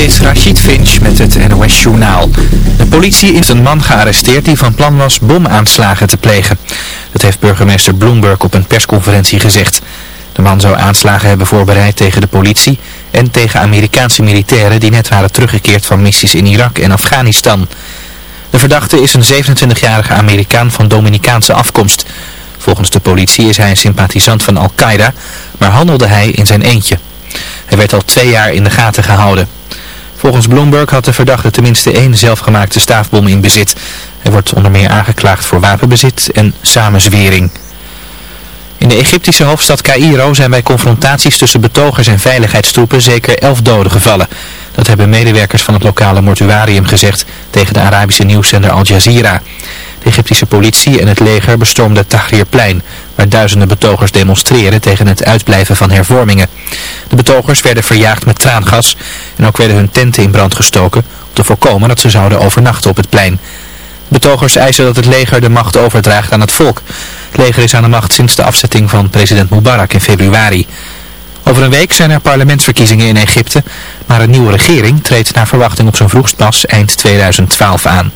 is Rachid Finch met het NOS Journaal. De politie heeft een man gearresteerd die van plan was bomaanslagen te plegen. Dat heeft burgemeester Bloomberg op een persconferentie gezegd. De man zou aanslagen hebben voorbereid tegen de politie en tegen Amerikaanse militairen die net waren teruggekeerd van missies in Irak en Afghanistan. De verdachte is een 27-jarige Amerikaan van Dominicaanse afkomst. Volgens de politie is hij een sympathisant van Al-Qaeda, maar handelde hij in zijn eentje. Hij werd al twee jaar in de gaten gehouden. Volgens Bloomberg had de verdachte tenminste één zelfgemaakte staafbom in bezit. Hij wordt onder meer aangeklaagd voor wapenbezit en samenzwering. In de Egyptische hoofdstad Cairo zijn bij confrontaties tussen betogers en veiligheidstroepen zeker elf doden gevallen. Dat hebben medewerkers van het lokale mortuarium gezegd tegen de Arabische nieuwszender Al Jazeera. De Egyptische politie en het leger bestormden Tahrirplein, waar duizenden betogers demonstreren tegen het uitblijven van hervormingen. De betogers werden verjaagd met traangas en ook werden hun tenten in brand gestoken om te voorkomen dat ze zouden overnachten op het plein. Betogers eisen dat het leger de macht overdraagt aan het volk. Het leger is aan de macht sinds de afzetting van president Mubarak in februari. Over een week zijn er parlementsverkiezingen in Egypte, maar een nieuwe regering treedt naar verwachting op zijn vroegst pas eind 2012 aan.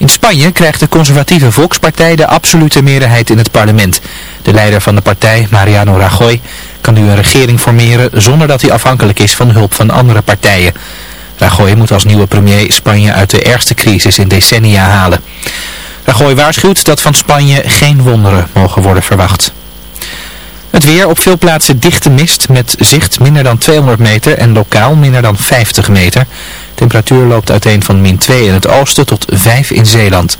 In Spanje krijgt de conservatieve Volkspartij de absolute meerderheid in het parlement. De leider van de partij, Mariano Rajoy, kan nu een regering formeren zonder dat hij afhankelijk is van hulp van andere partijen. Rajoy moet als nieuwe premier Spanje uit de ergste crisis in decennia halen. Rajoy waarschuwt dat van Spanje geen wonderen mogen worden verwacht. Het weer op veel plaatsen dichte mist met zicht minder dan 200 meter en lokaal minder dan 50 meter. Temperatuur loopt uiteen van min 2 in het oosten tot 5 in Zeeland.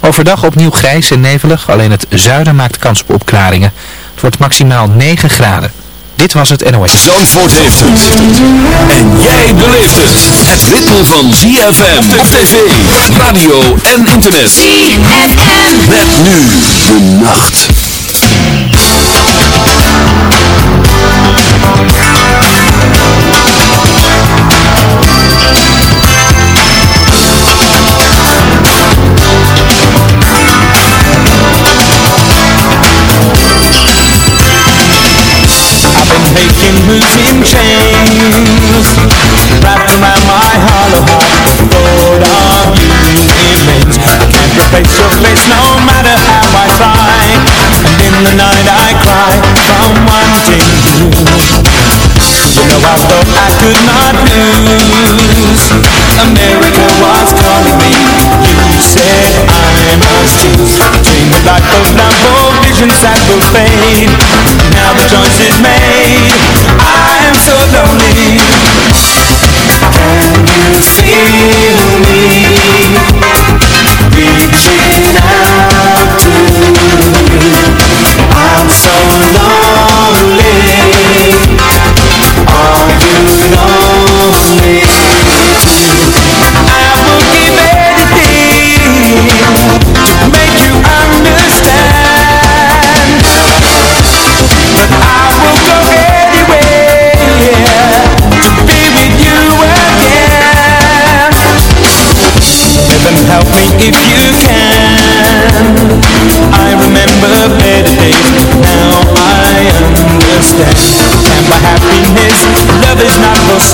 Overdag opnieuw grijs en nevelig, alleen het zuiden maakt kans op opklaringen. Het wordt maximaal 9 graden. Dit was het NOS. Zandvoort heeft het. En jij beleeft het. Het ritme van ZFM op tv, radio en internet. ZFM. Met nu de nacht. In chains. Wrapped around my hollow heart thought of you. Remains I can't replace your face no matter how I try. And in the night I cry from wanting you. You know I thought I could not lose America was calling me. You said I must choose Between the of love or visions that will fade. Now the choice is made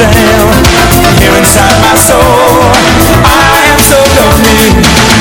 not Here inside my soul I am so lonely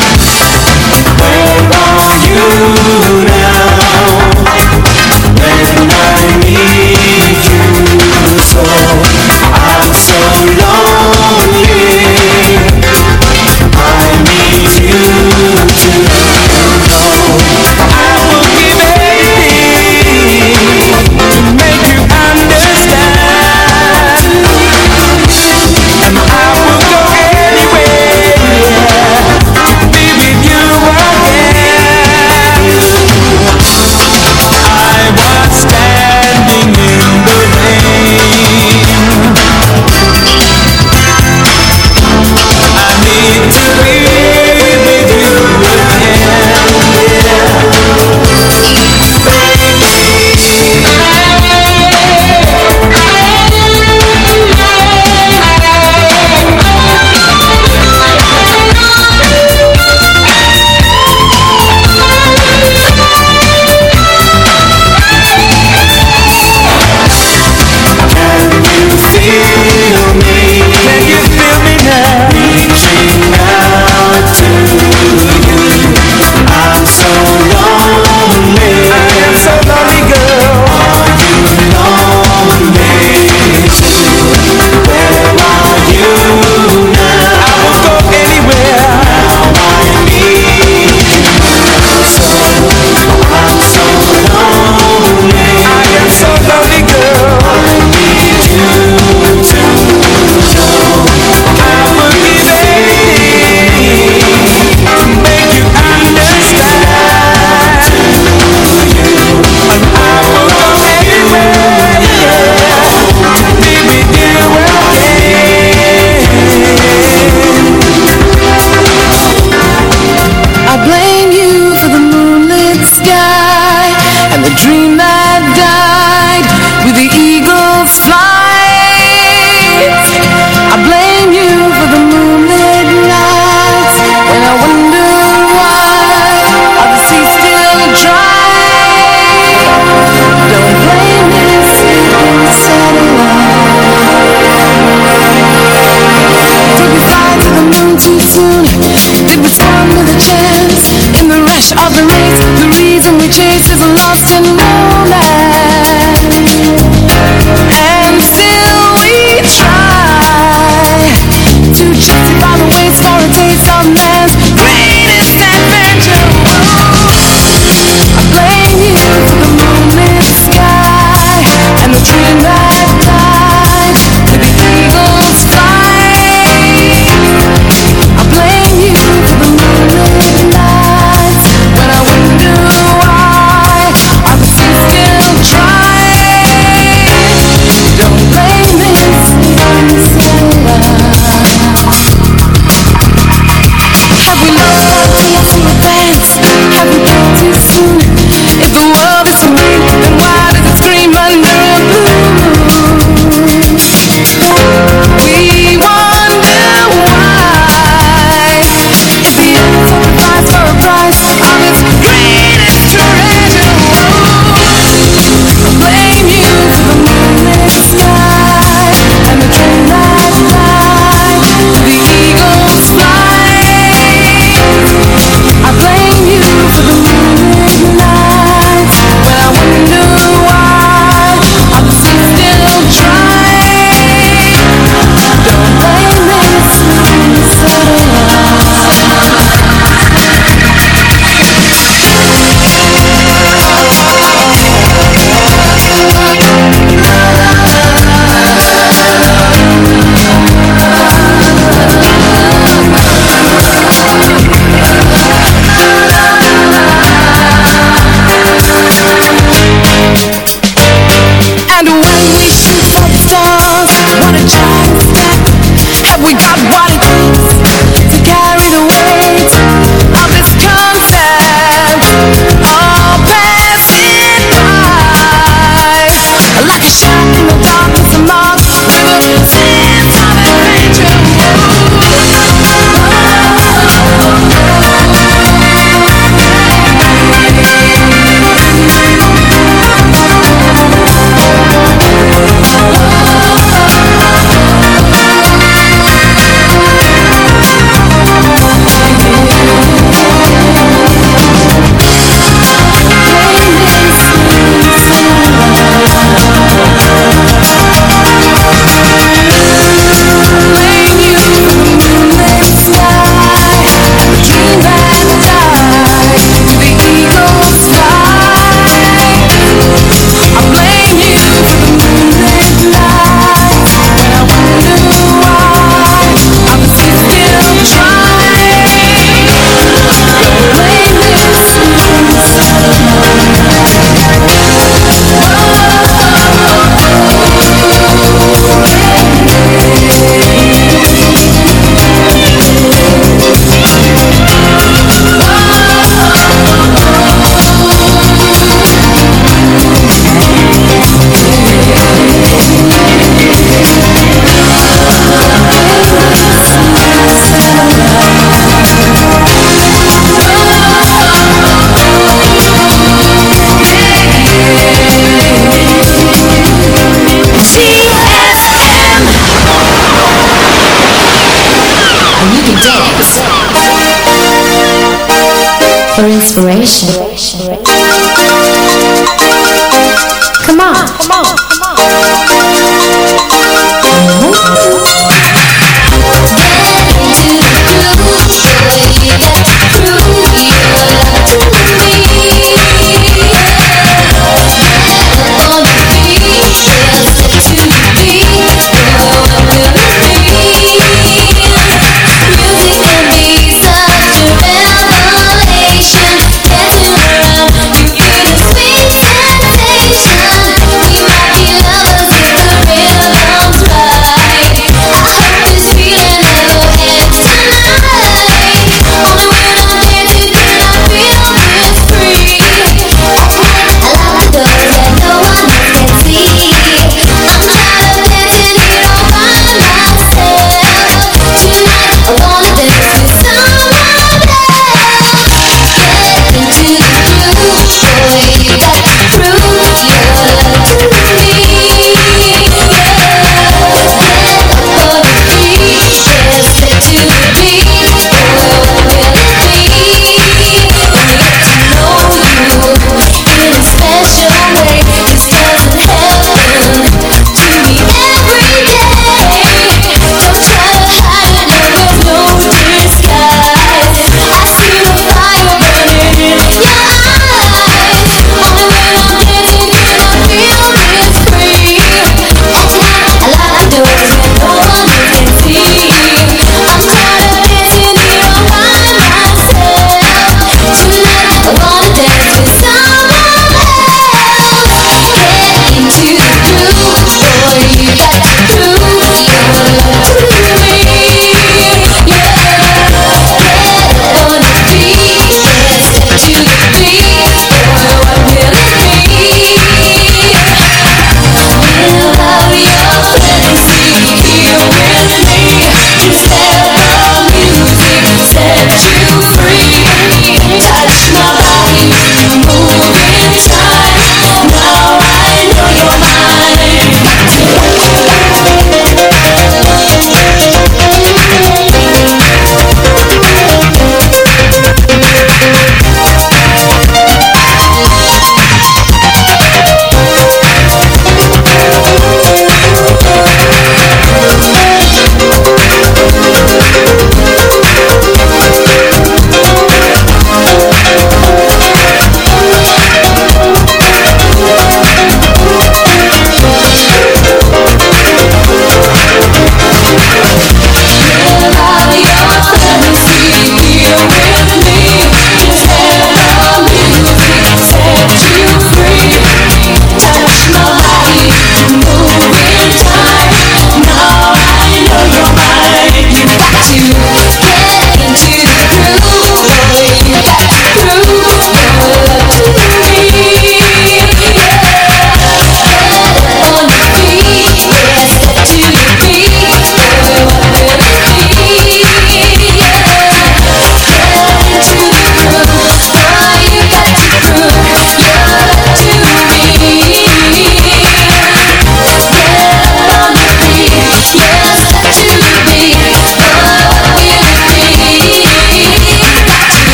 For inspiration.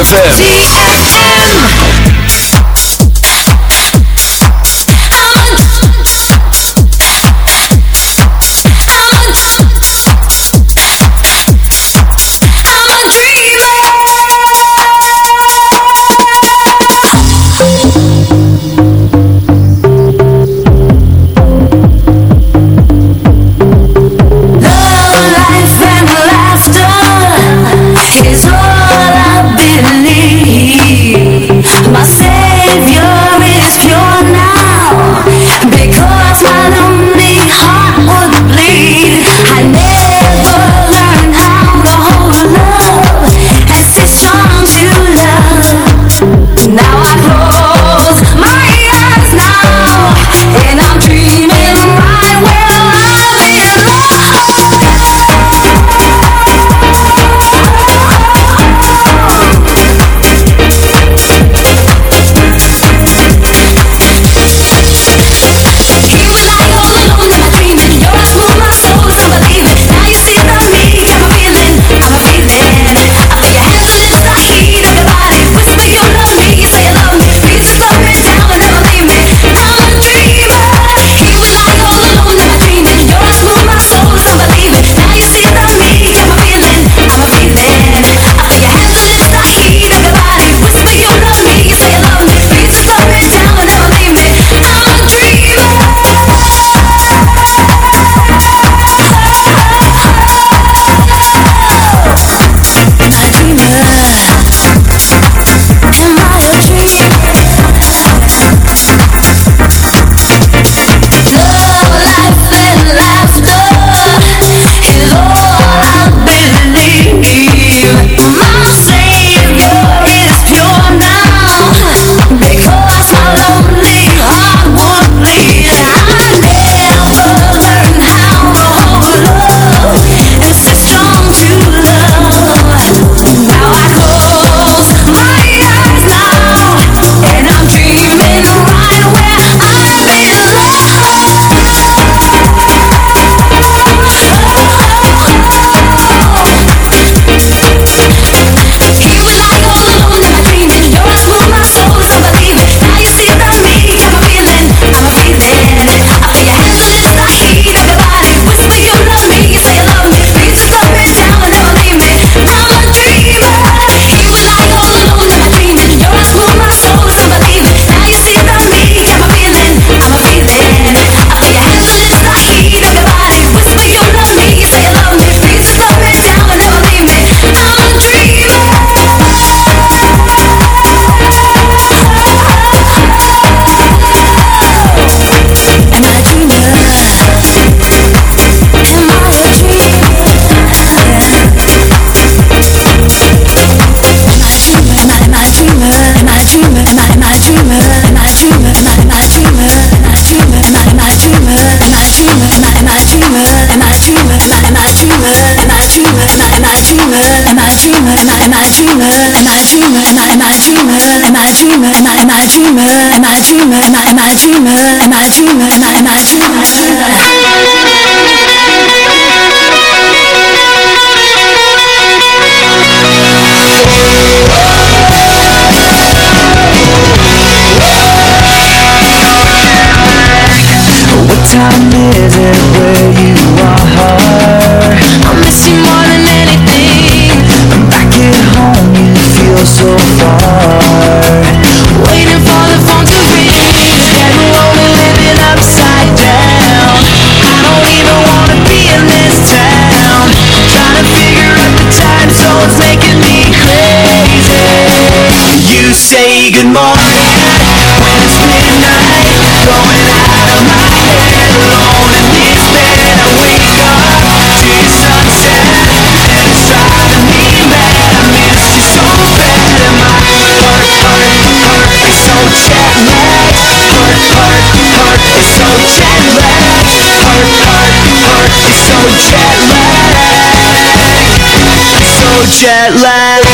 Is jet lag.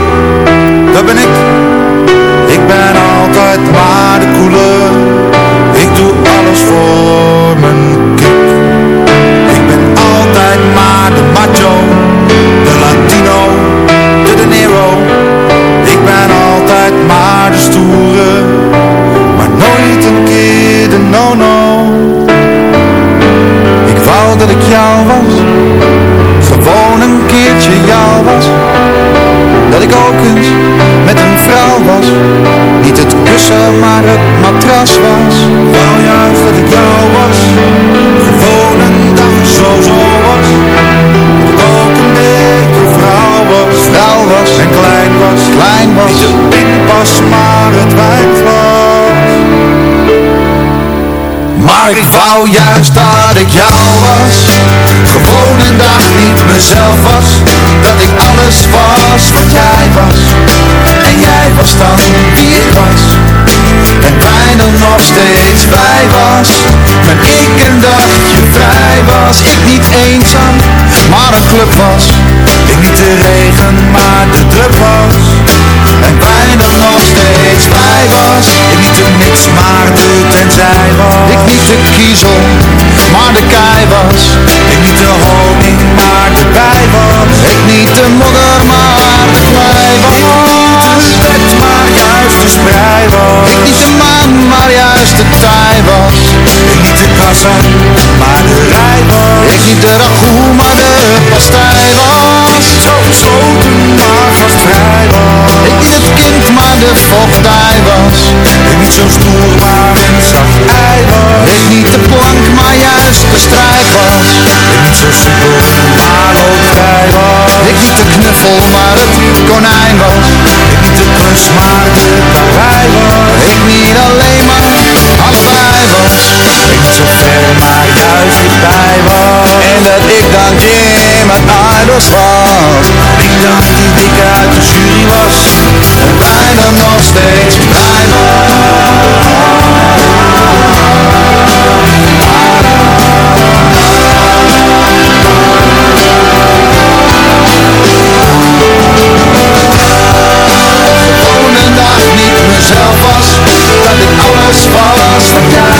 dat ben ik. Ik ben altijd maar de koele. Ik doe alles voor mijn kip. Ik ben altijd maar de macho, de Latino, de De Nero. Ik ben altijd maar de stoere, maar nooit een keer de no-no. Ik wou dat ik jou was, gewoon een keertje jou was met een vrouw was. Niet het kussen maar het matras was. Wou juist dat ik jou was. Gewoon een dag zo zo was. Ook een beetje vrouw was. Vrouw was. En klein was. Klein was. Niet het pik was maar het wijn was. Maar ik wou juist dat ik jou was. Gewoon een dag niet mezelf was. Dat ik alles was wat jij was. En jij was dan wie ik was. En bijna nog steeds bij was. Maar ik een dagje vrij was. Ik niet eenzaam, maar een club was. Ik niet de regen, maar de druk was En bijna nog steeds bij was. Ik niet de niks, maar de tenzij was. Ik niet de kiezel, maar de kei was. Ik niet de honing, maar de bij was. Ik niet de modder, maar de klei was. Ik niet de wet, maar juist de sprei was. Ik niet de maan, maar juist de tij was. Ik niet de kassa, maar de rij was. Ik niet de ragout, maar de pastij was zo gesloten, maar gastvrij was. Ik niet het kind, maar de vochtij was. Ik niet zo stoer, maar een zacht ei was. Ik niet de plank, maar juist de strijd was. Ik niet zo simpel, maar ook vrij was. Ik niet de knuffel, maar het konijn was. Ik niet de klus, maar de karwei was. Ik niet alleen maar allebei was. Ik niet zo ver, maar juist dichtbij was. En dat ik dan Jim uit Idols was. Ik dacht die dikke uit de jury was. En bijna nog steeds. Vrij Gewoon een dag niet mezelf was Dat ik alles was wat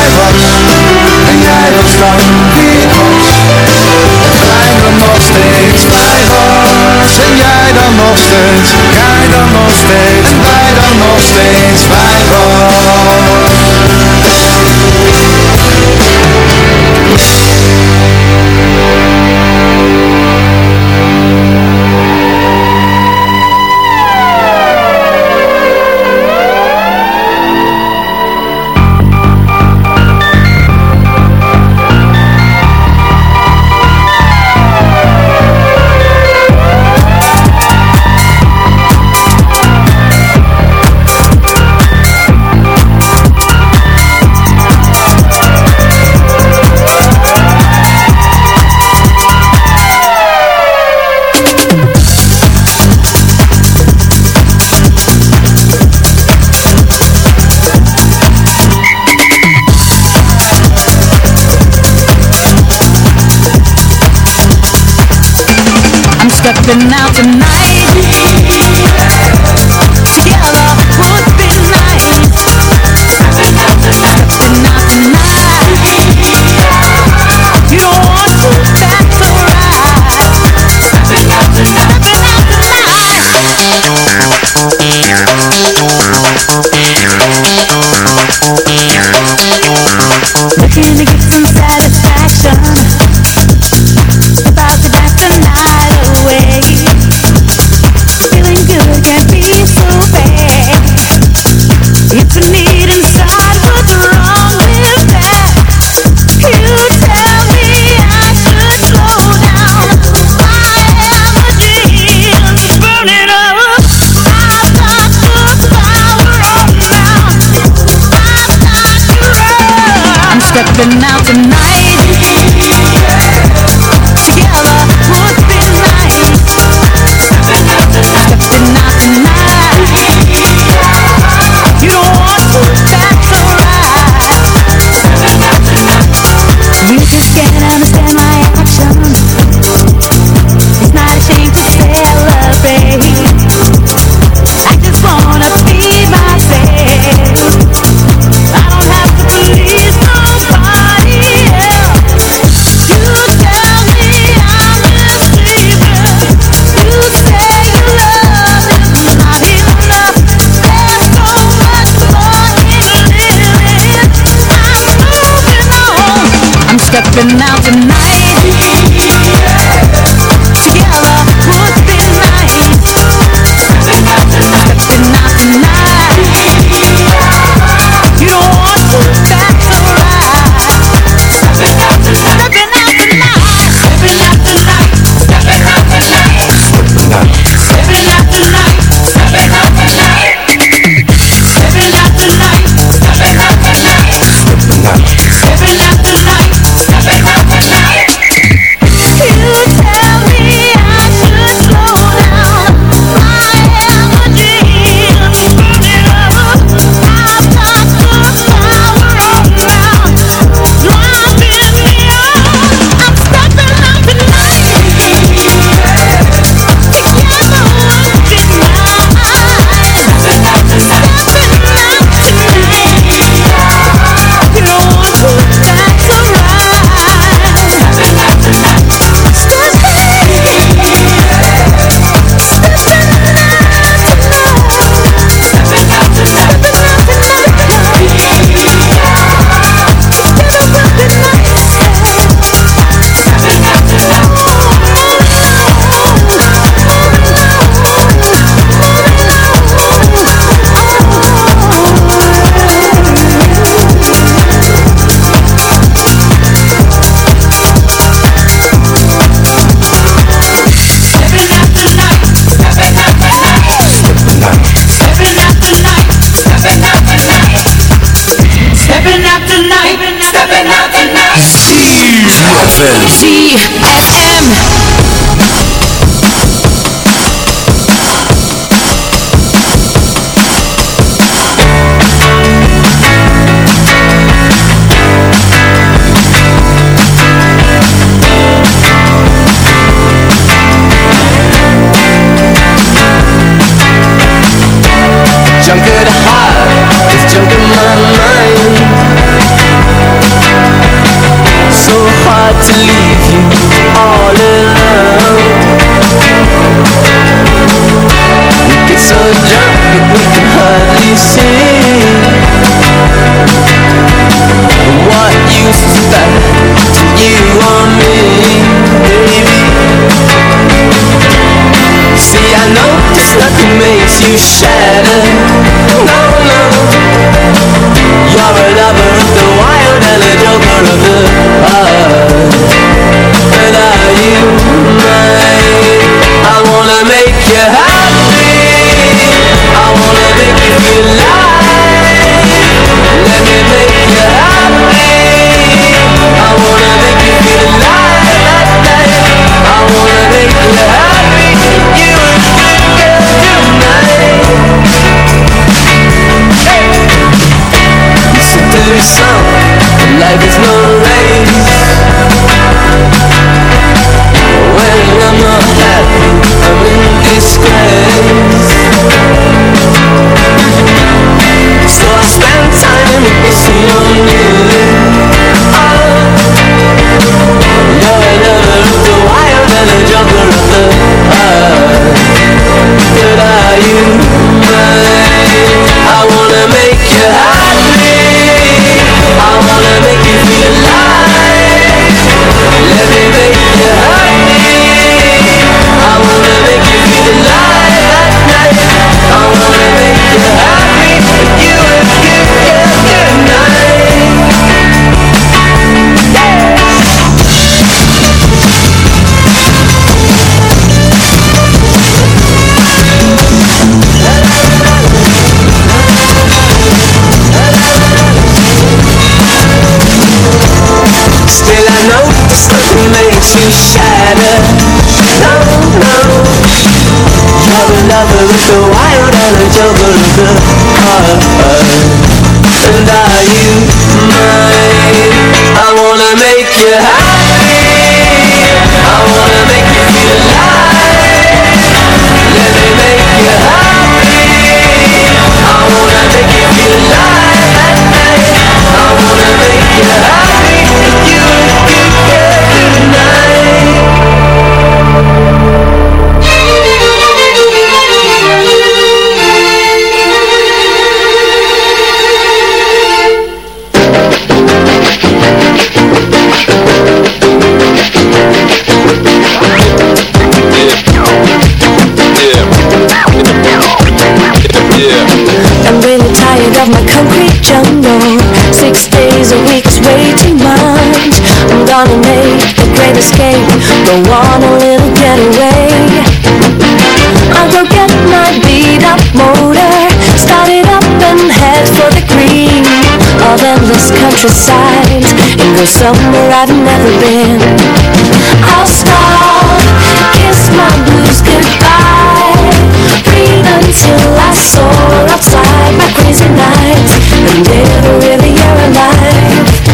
there's somewhere I've never been. I'll stop, kiss my blues goodbye. Breathe until I soar outside my crazy nights And never a really alive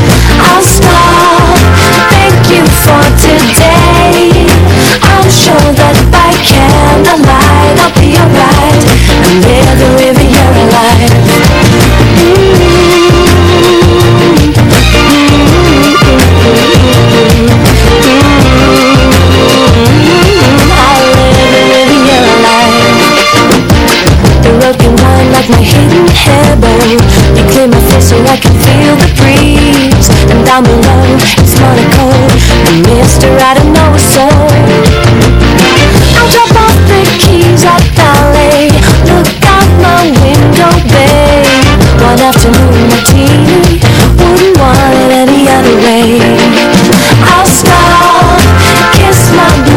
like my hidden heaven You clear my face so I can feel the breeze. And down below, it's Monaco. The mister, I don't know a soul I'll drop off the keys at ballet. Look out my window, babe. One afternoon routine. Wouldn't want it any other way. I'll stop, kiss my blue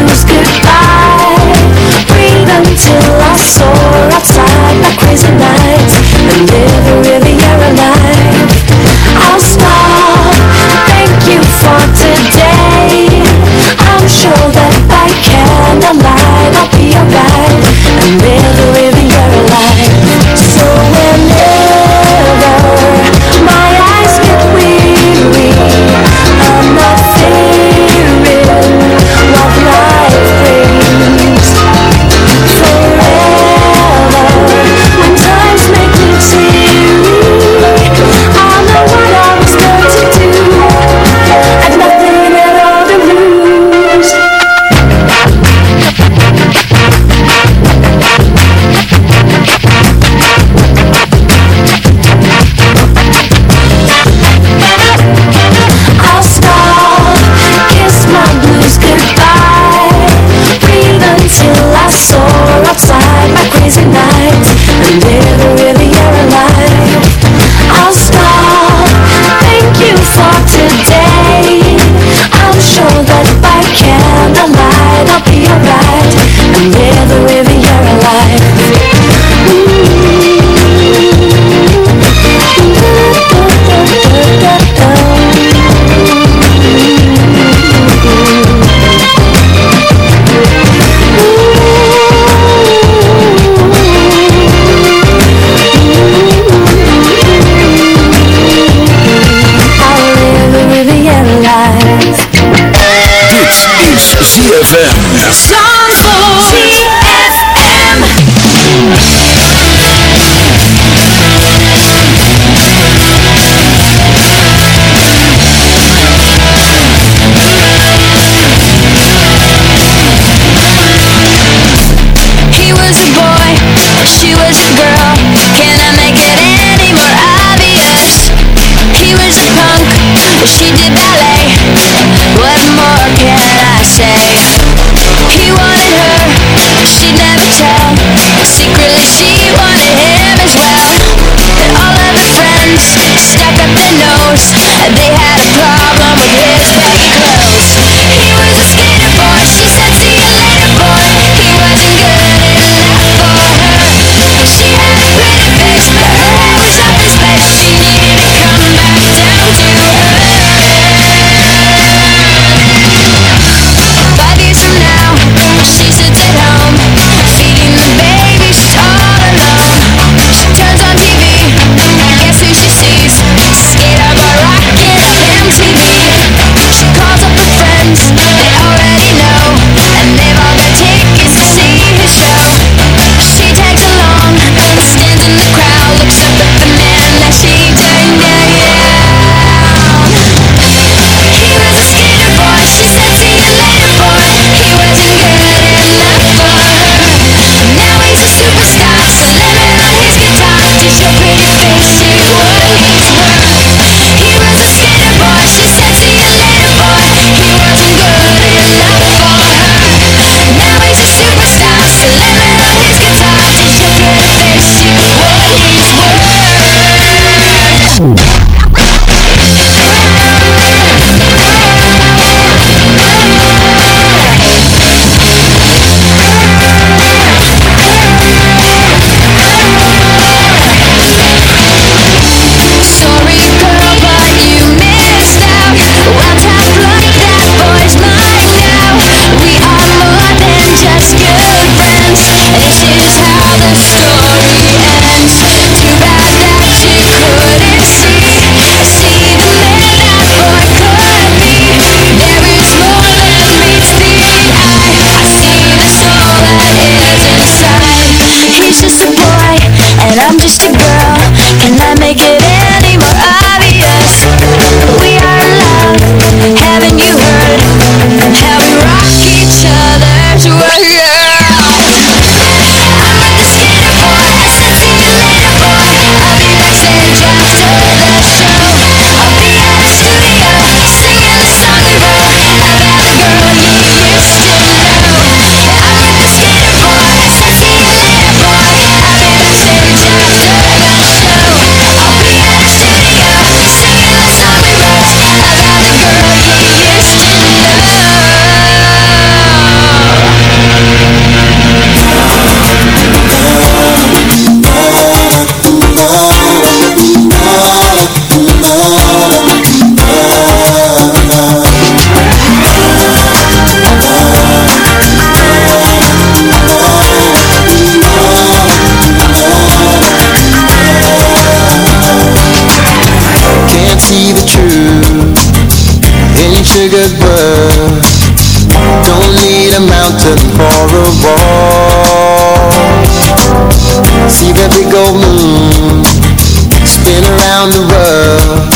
around the world.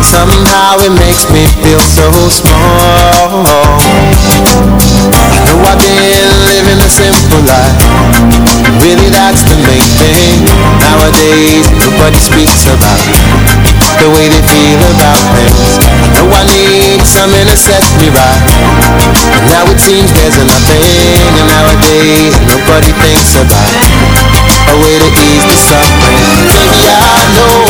Somehow it makes me feel so small. I know I've been living a simple life. Really that's the main thing Nowadays nobody speaks about. The way they feel about things. I know I need something to set me right. But now it seems there's nothing And nowadays nobody thinks about. A way to ease the suffering. Baby, I know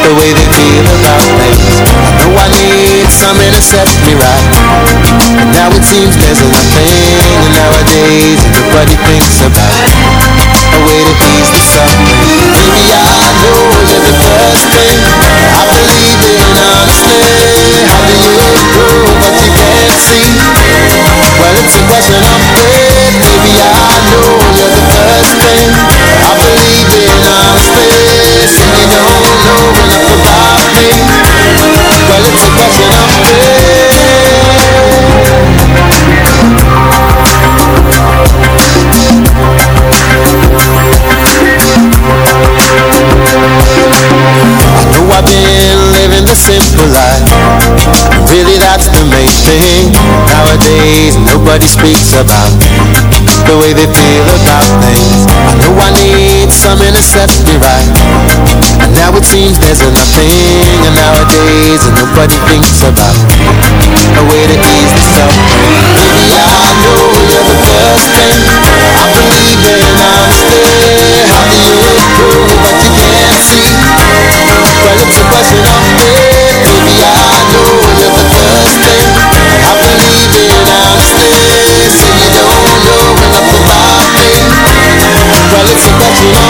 The way they feel about things. I know I need something to set me right. But now it seems there's nothing And nowadays everybody thinks about. A way to ease the suffering Maybe I know you're the first thing. I believe in honestly How do you prove what you can't see? Well, it's a question of faith. Maybe I know you're the first thing speaks about The way they feel about things. I know I need something to set me right. And now it seems there's nothing And nowadays and nobody thinks about. A way to ease the suffering. Maybe I know you're the first thing. I believe in honestly How do you prove what you can't see? Well, it's a question of faith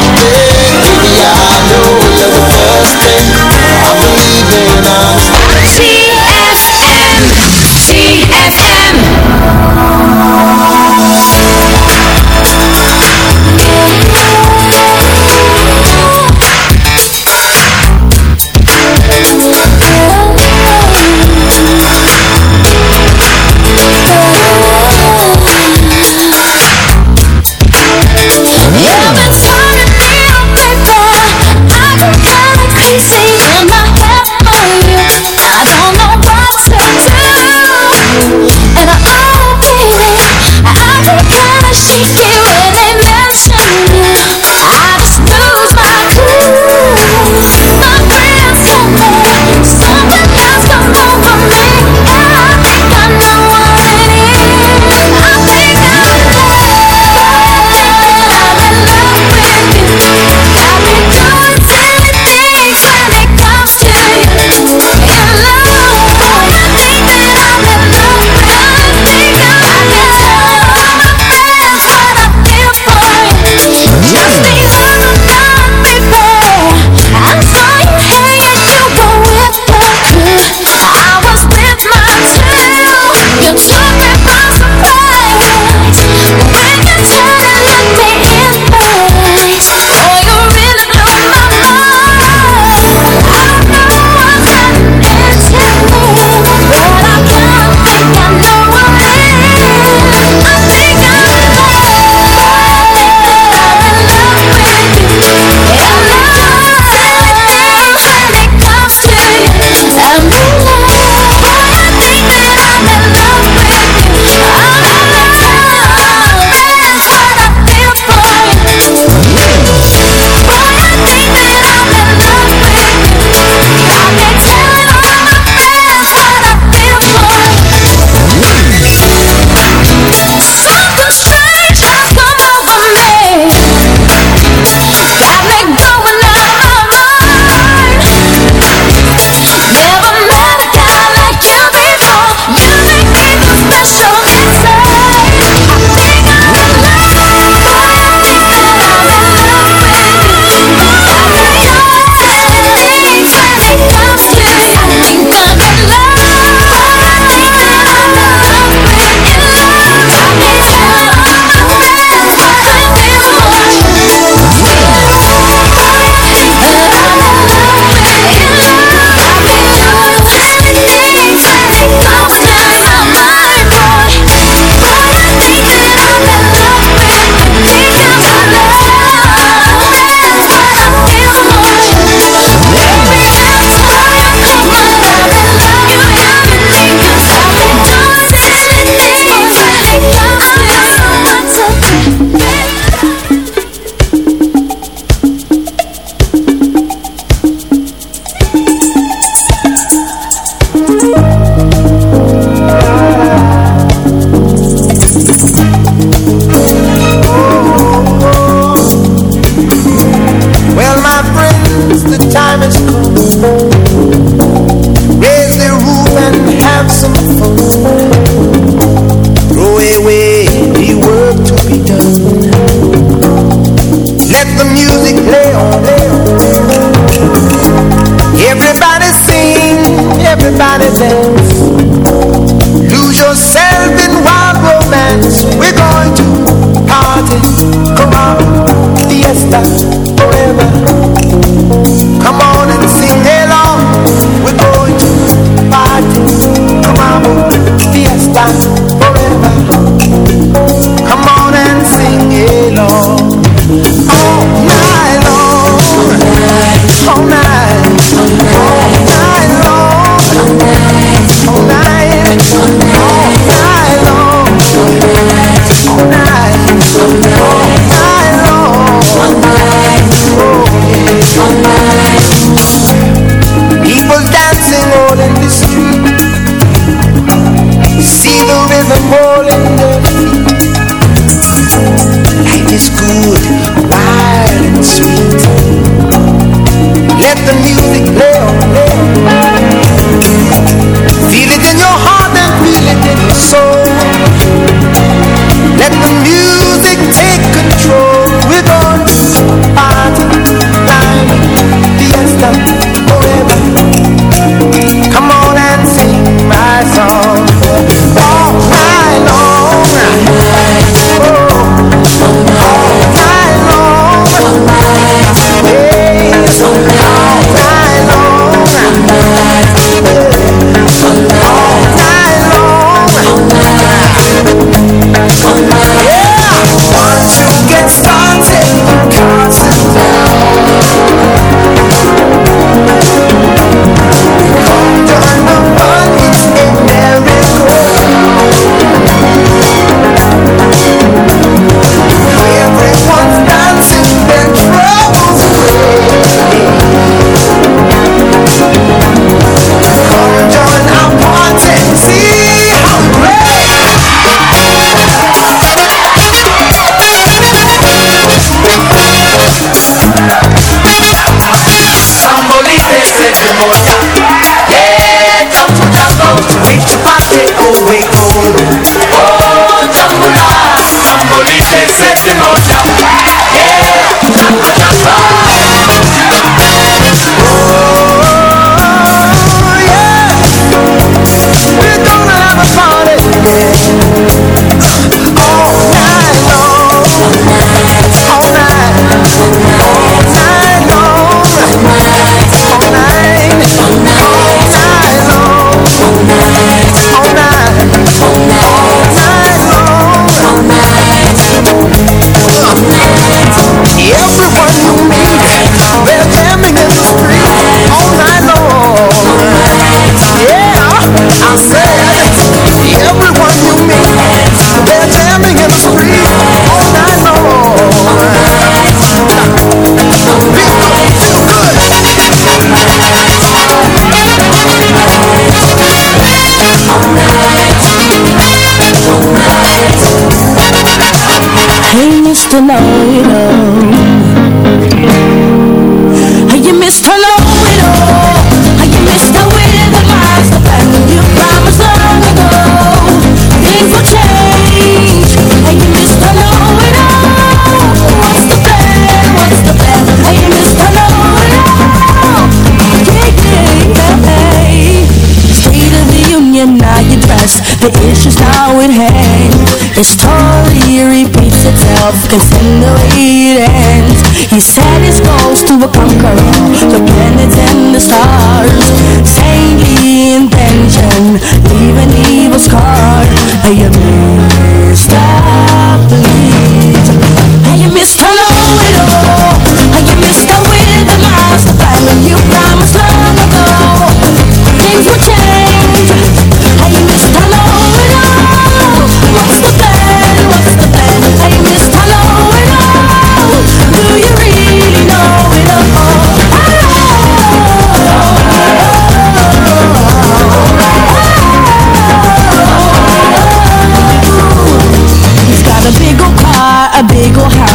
something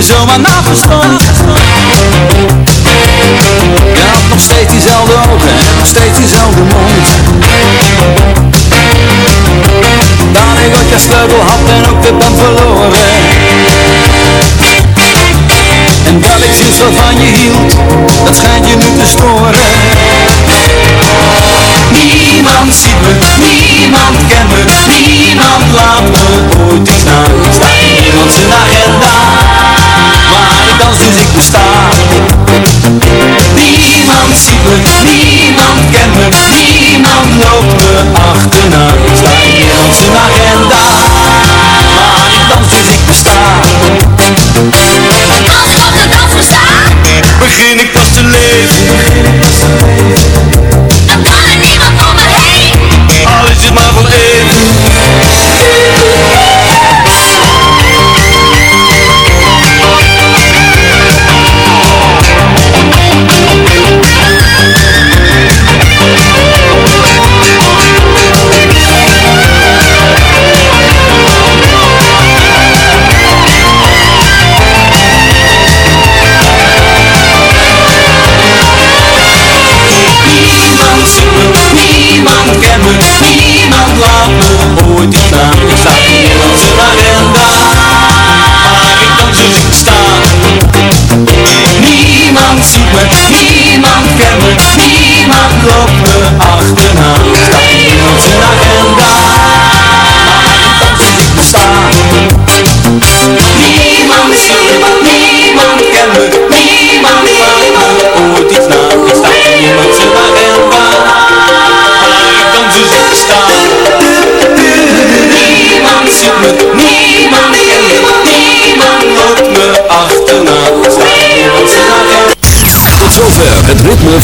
je zomaar naast me Je had nog steeds diezelfde ogen nog steeds diezelfde mond. Dat ik ook je sleutel had en ook de ben verloren. En dat ik zo van je hield, dat schijnt je nu te storen. Niemand ziet me, niemand kent me, niemand laat me.